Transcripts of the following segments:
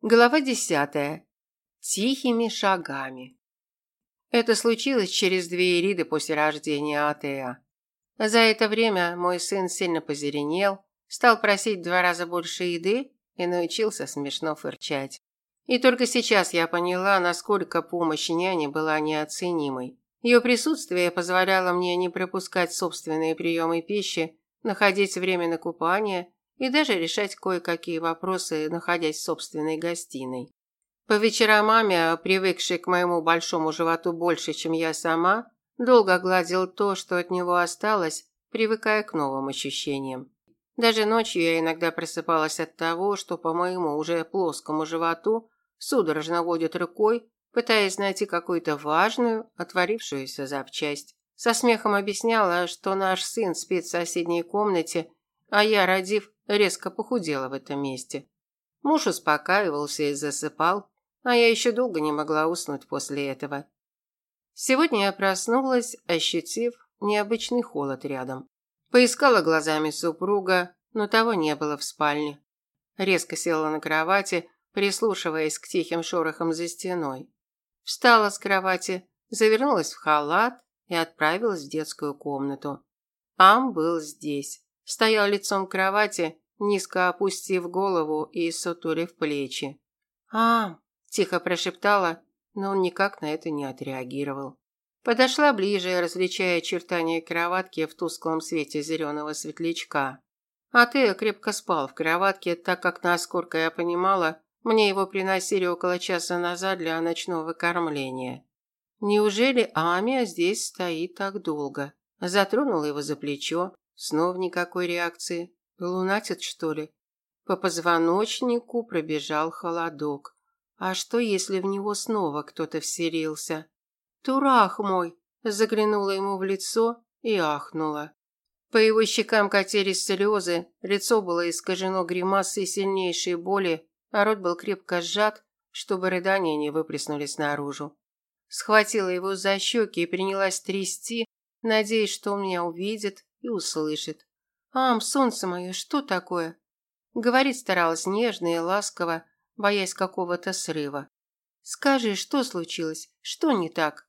Глава десятая. Тихими шагами. Это случилось через две ириды после рождения Атеа. За это время мой сын сильно позеленел, стал просить в два раза больше еды и научился смешно фырчать. И только сейчас я поняла, насколько помощь няни была неоценимой. Ее присутствие позволяло мне не пропускать собственные приемы пищи, находить время на купание и даже решать кое-какие вопросы, находясь в собственной гостиной. По вечерам маме, привыкшей к моему большому животу больше, чем я сама, долго гладил то, что от него осталось, привыкая к новым ощущениям. Даже ночью я иногда просыпалась от того, что по моему уже плоскому животу судорожно водят рукой, пытаясь найти какую-то важную, отворившуюся запчасть. Со смехом объясняла, что наш сын спит в соседней комнате, а я, родив, резко похудела в этом месте. Муж успокаивался и засыпал, а я еще долго не могла уснуть после этого. Сегодня я проснулась, ощутив необычный холод рядом. Поискала глазами супруга, но того не было в спальне. Резко села на кровати, прислушиваясь к тихим шорохам за стеной. Встала с кровати, завернулась в халат и отправилась в детскую комнату. Ам был здесь стоял лицом к кровати, низко опустив голову и сутулив плечи. «А!» – тихо прошептала, но он никак на это не отреагировал. Подошла ближе, различая очертания кроватки в тусклом свете зеленого светлячка. А ты крепко спал в кроватке, так как, насколько я понимала, мне его приносили около часа назад для ночного кормления. Неужели Амия здесь стоит так долго? Затронула его за плечо, Снова никакой реакции. Лунатит, что ли? По позвоночнику пробежал холодок. А что, если в него снова кто-то вселился? «Турах мой!» Заглянула ему в лицо и ахнула. По его щекам катились слезы, лицо было искажено гримасой сильнейшей боли, а рот был крепко сжат, чтобы рыдания не выплеснулись наружу. Схватила его за щеки и принялась трясти, надеясь, что он меня увидит и услышит. «Ам, солнце мое, что такое?» Говорить старалась нежно и ласково, боясь какого-то срыва. «Скажи, что случилось? Что не так?»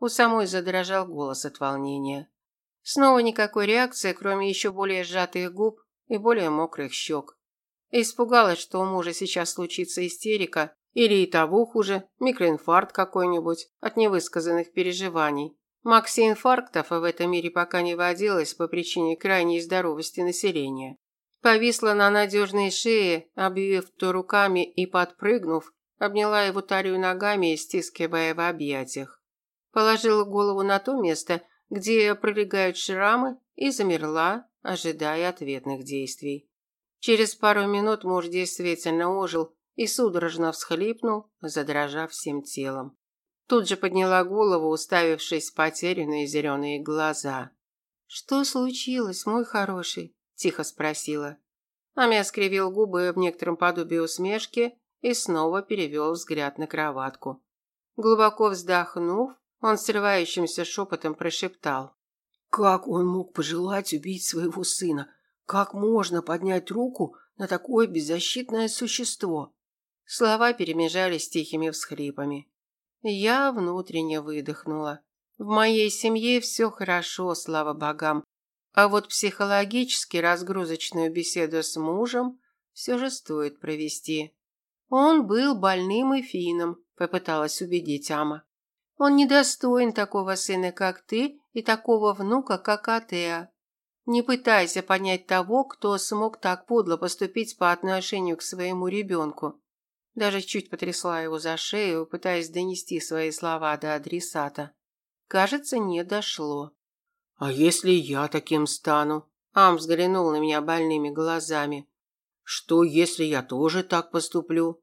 У самой задрожал голос от волнения. Снова никакой реакции, кроме еще более сжатых губ и более мокрых щек. Испугалась, что у мужа сейчас случится истерика или и того хуже, микроинфаркт какой-нибудь от невысказанных переживаний. Макси-инфарктов в этом мире пока не водилось по причине крайней здоровости населения. Повисла на надежной шее, обвив то руками и подпрыгнув, обняла его талию ногами, стискивая в объятиях. Положила голову на то место, где пролегают шрамы, и замерла, ожидая ответных действий. Через пару минут муж действительно ожил и судорожно всхлипнул, задрожав всем телом. Тут же подняла голову, уставившись в потерянные зеленые глаза. «Что случилось, мой хороший?» – тихо спросила. Амя скривил губы в некотором подобии усмешки и снова перевел взгляд на кроватку. Глубоко вздохнув, он срывающимся шепотом прошептал. «Как он мог пожелать убить своего сына? Как можно поднять руку на такое беззащитное существо?» Слова перемежались тихими всхрипами. Я внутренне выдохнула. В моей семье все хорошо, слава богам. А вот психологически разгрузочную беседу с мужем все же стоит провести. Он был больным и фином, попыталась убедить Ама. Он недостоин такого сына, как ты, и такого внука, как Атеа. Не пытайся понять того, кто смог так подло поступить по отношению к своему ребенку. Даже чуть потрясла его за шею, пытаясь донести свои слова до адресата. Кажется, не дошло. «А если я таким стану?» Ам взглянул на меня больными глазами. «Что, если я тоже так поступлю?»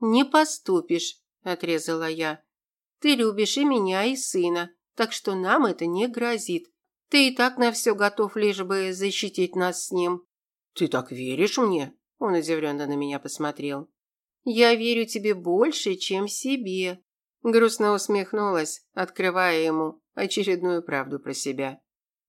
«Не поступишь», – отрезала я. «Ты любишь и меня, и сына, так что нам это не грозит. Ты и так на все готов, лишь бы защитить нас с ним». «Ты так веришь мне?» – он удивленно на меня посмотрел. Я верю тебе больше, чем себе. Грустно усмехнулась, открывая ему очередную правду про себя.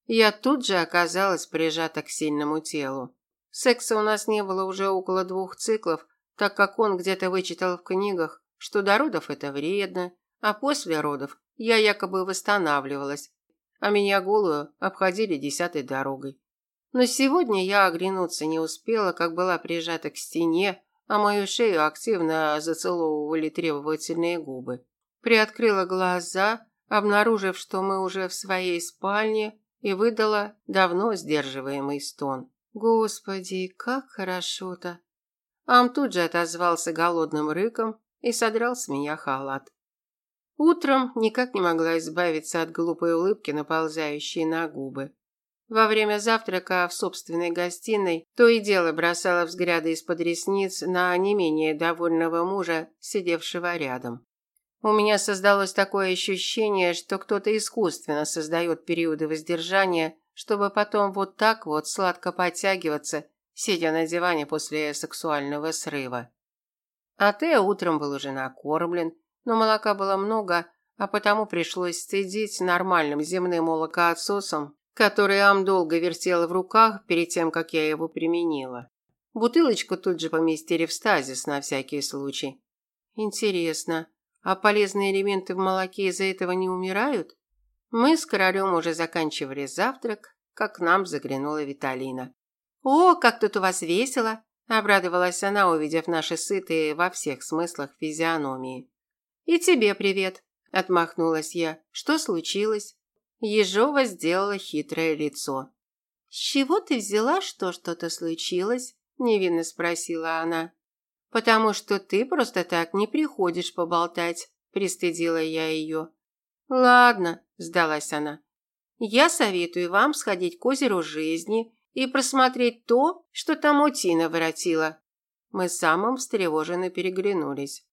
Я тут же оказалась прижата к сильному телу. Секса у нас не было уже около двух циклов, так как он где-то вычитал в книгах, что до родов это вредно, а после родов я якобы восстанавливалась, а меня голую обходили десятой дорогой. Но сегодня я оглянуться не успела, как была прижата к стене, а мою шею активно зацеловывали требовательные губы. Приоткрыла глаза, обнаружив, что мы уже в своей спальне, и выдала давно сдерживаемый стон. Господи, как хорошо-то. Ам тут же отозвался голодным рыком и содрал с меня халат. Утром никак не могла избавиться от глупой улыбки, наползающей на губы. Во время завтрака в собственной гостиной то и дело бросала взгляды из-под ресниц на не менее довольного мужа, сидевшего рядом. У меня создалось такое ощущение, что кто-то искусственно создает периоды воздержания, чтобы потом вот так вот сладко подтягиваться, сидя на диване после сексуального срыва. А Тео утром был уже накормлен, но молока было много, а потому пришлось стыдить нормальным земным молокоотсосом, который Ам долго вертела в руках перед тем, как я его применила. Бутылочку тут же поместили в стазис на всякий случай. Интересно, а полезные элементы в молоке из-за этого не умирают? Мы с королем уже заканчивали завтрак, как к нам заглянула Виталина. «О, как тут у вас весело!» – обрадовалась она, увидев наши сытые во всех смыслах физиономии. «И тебе привет», – отмахнулась я. «Что случилось?» Ежова сделала хитрое лицо. «С чего ты взяла, что что-то случилось?» – невинно спросила она. «Потому что ты просто так не приходишь поболтать», – пристыдила я ее. «Ладно», – сдалась она. «Я советую вам сходить к озеру жизни и просмотреть то, что там утина воротила». Мы с самым встревоженно переглянулись.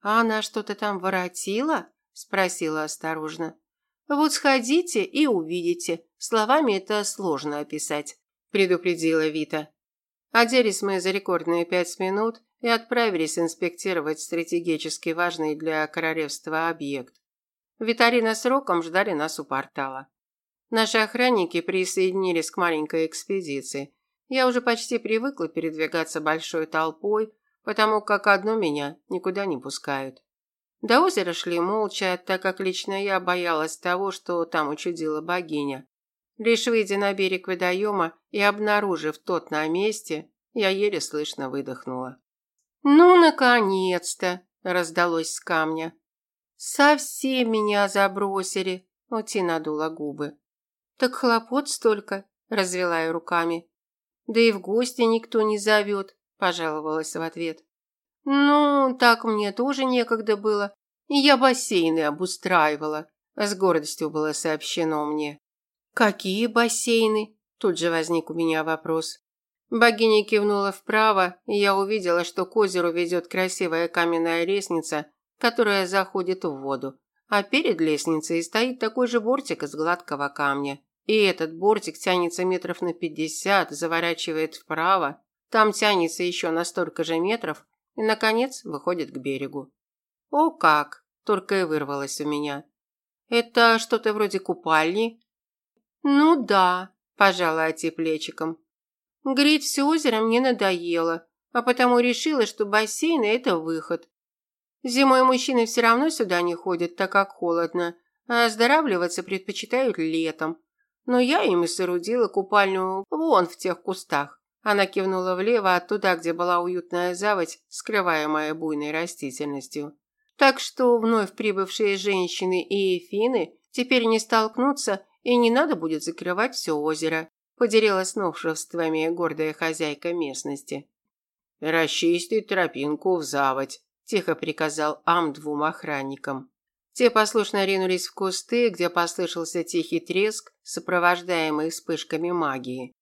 «А она что-то там воротила?» – спросила осторожно. Вот сходите и увидите. Словами это сложно описать, предупредила Вита. Оделись мы за рекордные пять минут и отправились инспектировать стратегически важный для королевства объект. Виталина с Роком ждали нас у портала. Наши охранники присоединились к маленькой экспедиции. Я уже почти привыкла передвигаться большой толпой, потому как одну меня никуда не пускают. До озера шли молча, так как лично я боялась того, что там учудила богиня. Лишь выйдя на берег водоема и обнаружив тот на месте, я еле слышно выдохнула. «Ну, наконец-то!» – раздалось с камня. «Совсем меня забросили!» – Ути надула губы. «Так хлопот столько!» – развела я руками. «Да и в гости никто не зовет!» – пожаловалась в ответ. «Ну, так мне тоже некогда было. Я бассейны обустраивала», – с гордостью было сообщено мне. «Какие бассейны?» – тут же возник у меня вопрос. Богиня кивнула вправо, и я увидела, что к озеру ведет красивая каменная лестница, которая заходит в воду. А перед лестницей стоит такой же бортик из гладкого камня. И этот бортик тянется метров на пятьдесят, заворачивает вправо. Там тянется еще на столько же метров, и, наконец, выходит к берегу. «О как!» – только и вырвалось у меня. «Это что-то вроде купальни?» «Ну да», – пожала Ати плечиком. «Греть все озеро мне надоело, а потому решила, что бассейн – это выход. Зимой мужчины все равно сюда не ходят, так как холодно, а оздоравливаться предпочитают летом. Но я им и соорудила купальню вон в тех кустах. Она кивнула влево, оттуда, где была уютная заводь, скрываемая буйной растительностью. Так что вновь прибывшие женщины и эфины теперь не столкнутся, и не надо будет закрывать все озеро, поделилась новшествами гордая хозяйка местности. «Расчисти тропинку в заводь», – тихо приказал Ам двум охранникам. Те послушно ринулись в кусты, где послышался тихий треск, сопровождаемый вспышками магии.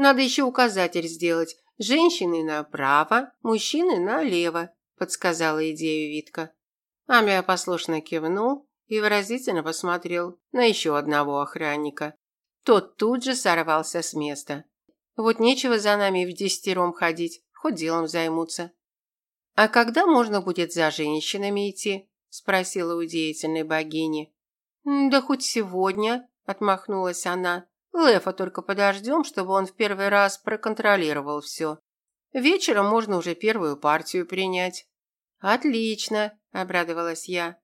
Надо еще указатель сделать. Женщины направо, мужчины налево, подсказала идею Витка. Амия послушно кивнул и выразительно посмотрел на еще одного охранника. Тот тут же сорвался с места. Вот нечего за нами в десятером ходить, хоть делом займутся. А когда можно будет за женщинами идти? спросила у деятельной богини. Да хоть сегодня, отмахнулась она. Лефа только подождем, чтобы он в первый раз проконтролировал все. Вечером можно уже первую партию принять. Отлично, обрадовалась я.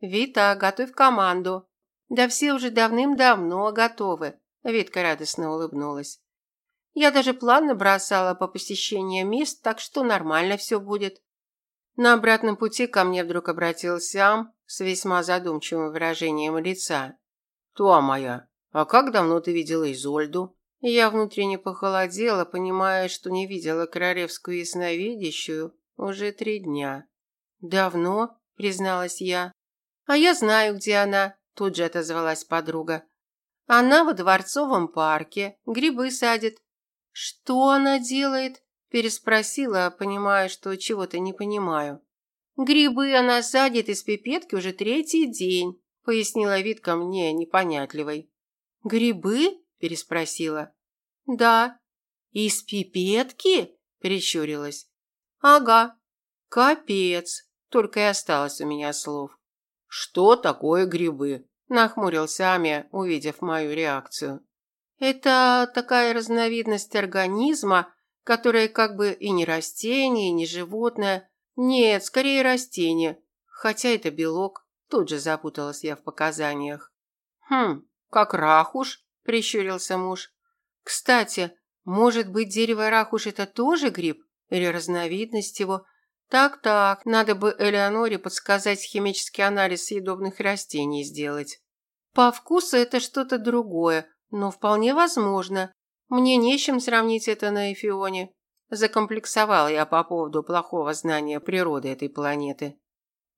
Вита, готовь команду. Да все уже давным-давно готовы, Витка радостно улыбнулась. Я даже план набросала по посещению мест, так что нормально все будет. На обратном пути ко мне вдруг обратился Ам с весьма задумчивым выражением лица. «Туа моя, а как давно ты видела Изольду?» Я внутренне похолодела, понимая, что не видела королевскую ясновидящую уже три дня. «Давно?» – призналась я. «А я знаю, где она», – тут же отозвалась подруга. «Она во дворцовом парке, грибы садит». «Что она делает?» – переспросила, понимая, что чего-то не понимаю. «Грибы она садит из пипетки уже третий день», – пояснила Витка мне непонятливой. «Грибы?» – переспросила. «Да». «Из пипетки?» – прищурилась. «Ага». «Капец!» – только и осталось у меня слов. «Что такое грибы?» – нахмурился Амия, увидев мою реакцию. «Это такая разновидность организма, которая как бы и не растение, и не животное. Нет, скорее растение, хотя это белок». Тут же запуталась я в показаниях. «Хм, как рахуш?» – прищурился муж. «Кстати, может быть, дерево рахуш – это тоже гриб? Или разновидность его?» Так-так, надо бы Элеоноре подсказать химический анализ съедобных растений сделать. По вкусу это что-то другое, но вполне возможно. Мне не с чем сравнить это на Эфионе. Закомплексовал я по поводу плохого знания природы этой планеты.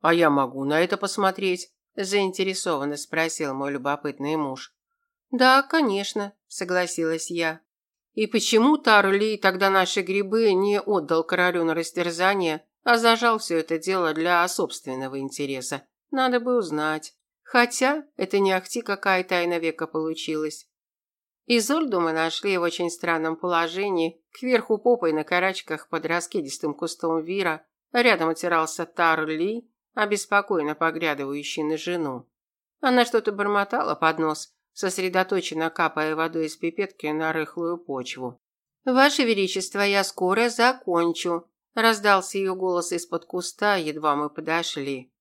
А я могу на это посмотреть? Заинтересованно спросил мой любопытный муж. Да, конечно, согласилась я. И почему Тарли тогда наши грибы не отдал королю на растерзание, а зажал все это дело для собственного интереса? Надо бы узнать. Хотя это не ахти какая тайна века получилась. Изольду мы нашли в очень странном положении, кверху попой на карачках под раскидистым кустом вира, рядом отирался Тарли, обеспокоенно поглядывающий на жену. Она что-то бормотала под нос, сосредоточенно капая водой из пипетки на рыхлую почву. «Ваше Величество, я скоро закончу», – раздался ее голос из-под куста, едва мы подошли.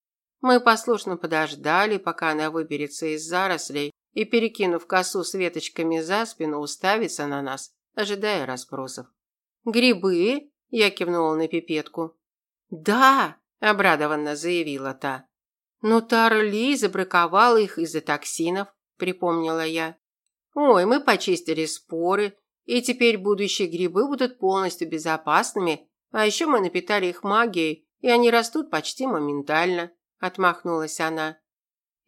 Мы послушно подождали, пока она выберется из зарослей и, перекинув косу с веточками за спину, уставится на нас, ожидая расспросов. «Грибы?» – я кивнула на пипетку. «Да!» – обрадованно заявила та. Но Тара Ли забраковала их из-за токсинов припомнила я. Ой, мы почистили споры, и теперь будущие грибы будут полностью безопасными, а еще мы напитали их магией, и они растут почти моментально, отмахнулась она.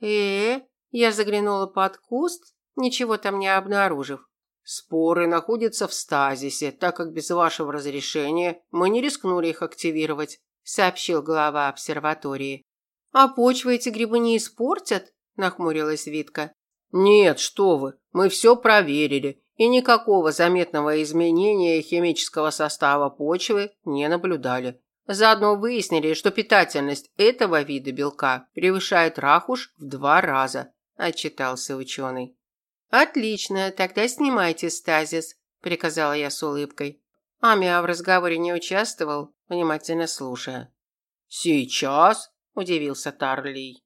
Э, я заглянула под куст, ничего там не обнаружив. Споры находятся в стазисе, так как без вашего разрешения мы не рискнули их активировать, сообщил глава обсерватории. А почвы эти грибы не испортят? нахмурилась Витка. Нет, что вы, мы все проверили, и никакого заметного изменения химического состава почвы не наблюдали. Заодно выяснили, что питательность этого вида белка превышает рахуш в два раза, отчитался ученый. Отлично, тогда снимайте стазис, приказала я с улыбкой. Амиа в разговоре не участвовал, внимательно слушая. Сейчас? удивился Тарлей.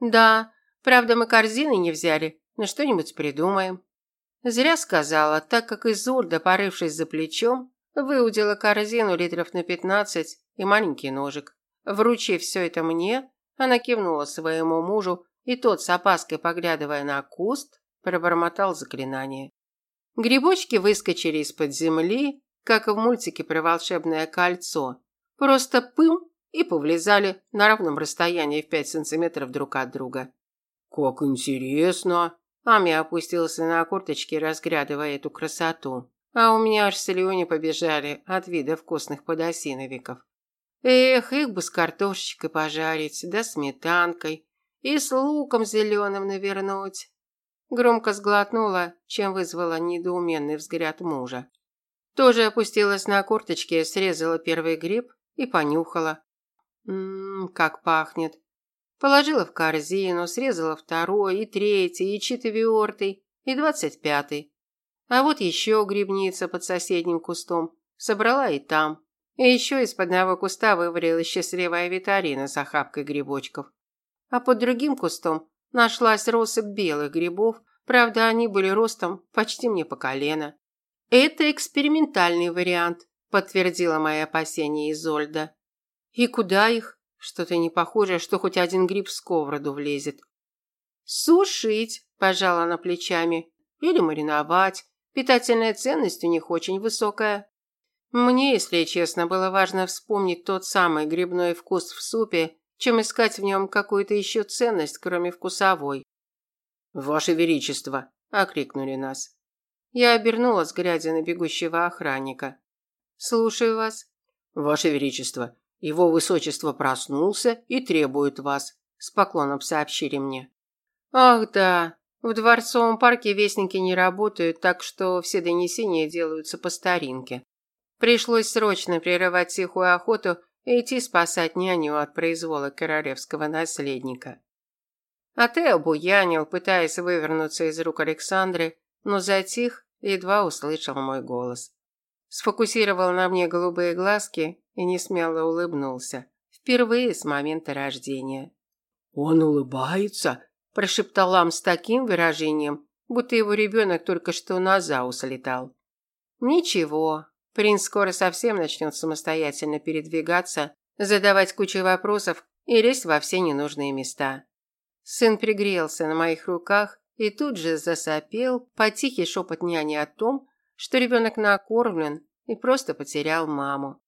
Да, Правда, мы корзины не взяли, но что-нибудь придумаем. Зря сказала, так как Изурда, порывшись за плечом, выудила корзину литров на пятнадцать и маленький ножик. Вручив все это мне, она кивнула своему мужу, и тот, с опаской поглядывая на куст, пробормотал заклинание. Грибочки выскочили из-под земли, как в мультике про волшебное кольцо. Просто пым и повлезали на равном расстоянии в пять сантиметров друг от друга. «Как интересно!» Ами опустился на курточки, разглядывая эту красоту. А у меня аж слюни побежали от вида вкусных подосиновиков. Эх, их бы с картошечкой пожарить, да сметанкой. И с луком зеленым навернуть. Громко сглотнула, чем вызвала недоуменный взгляд мужа. Тоже опустилась на курточки, срезала первый гриб и понюхала. Ммм, как пахнет. Положила в корзину, срезала второй, и третий, и четвертый, и двадцать пятый. А вот еще грибница под соседним кустом. собрала и там. И еще из-под одного куста вывалилась счастливая витарина с охапкой грибочков. А под другим кустом нашлась россыпь белых грибов, правда, они были ростом почти мне по колено. Это экспериментальный вариант, подтвердила мои опасения Изольда. И куда их? Что-то не похоже, что хоть один гриб в сковороду влезет. Сушить, пожала она плечами, или мариновать. Питательная ценность у них очень высокая. Мне, если честно, было важно вспомнить тот самый грибной вкус в супе, чем искать в нем какую-то еще ценность, кроме вкусовой. «Ваше Величество!» – окрикнули нас. Я обернулась, глядя на бегущего охранника. «Слушаю вас». «Ваше Величество, его Высочество проснулся и требует вас», – с поклоном сообщили мне. «Ах да, в Дворцовом парке вестники не работают, так что все донесения делаются по старинке. Пришлось срочно прерывать тихую охоту и идти спасать няню от произвола королевского наследника. А Тео буянил, пытаясь вывернуться из рук Александры, но затих, едва услышал мой голос. Сфокусировал на мне голубые глазки и несмело улыбнулся. Впервые с момента рождения. «Он улыбается?» – прошептал Лам с таким выражением, будто его ребенок только что на заус летал. «Ничего, принц скоро совсем начнет самостоятельно передвигаться, задавать кучу вопросов и лезть во все ненужные места. Сын пригрелся на моих руках и тут же засопел под тихий шепот няни о том, что ребенок накормлен и просто потерял маму.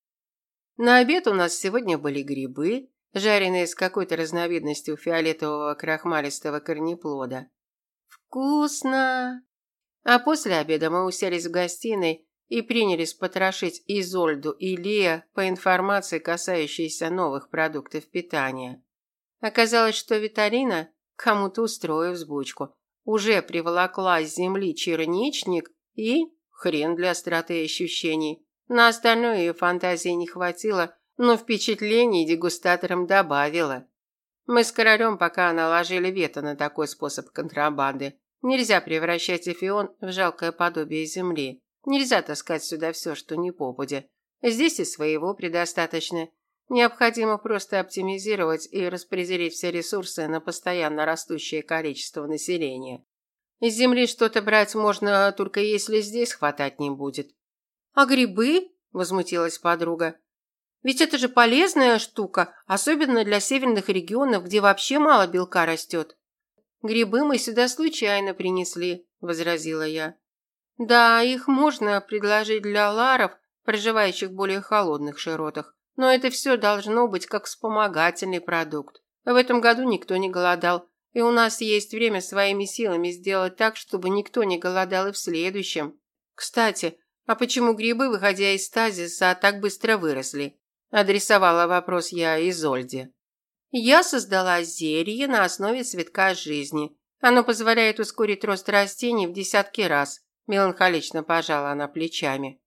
На обед у нас сегодня были грибы, жареные с какой-то разновидностью фиолетового крахмалистого корнеплода. Вкусно! А после обеда мы уселись в гостиной и принялись потрошить Изольду и Лия по информации, касающейся новых продуктов питания. Оказалось, что Виталина, кому-то устроив взбучку, уже приволокла с земли черничник и хрен для остроты ощущений. На остальное фантазии не хватило, но впечатлений дегустаторам добавила. Мы с королем пока наложили вето на такой способ контрабанды. Нельзя превращать Эфион в жалкое подобие земли. Нельзя таскать сюда все, что не попадя. Здесь и своего предостаточно. Необходимо просто оптимизировать и распределить все ресурсы на постоянно растущее количество населения. Из земли что-то брать можно только если здесь хватать не будет. А грибы? возмутилась подруга. Ведь это же полезная штука, особенно для северных регионов, где вообще мало белка растет. Грибы мы сюда случайно принесли, возразила я. Да, их можно предложить для ларов, проживающих в более холодных широтах. Но это все должно быть как вспомогательный продукт. В этом году никто не голодал, и у нас есть время своими силами сделать так, чтобы никто не голодал и в следующем. Кстати, а почему грибы, выходя из стазиса, так быстро выросли? Адресовала вопрос я Изольде. Я создала зелье на основе цветка жизни. Оно позволяет ускорить рост растений в десятки раз. Меланхолично пожала она плечами.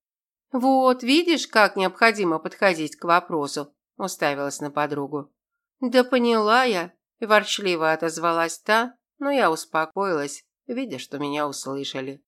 «Вот, видишь, как необходимо подходить к вопросу», – уставилась на подругу. «Да поняла я», – ворчливо отозвалась та, но я успокоилась, видя, что меня услышали.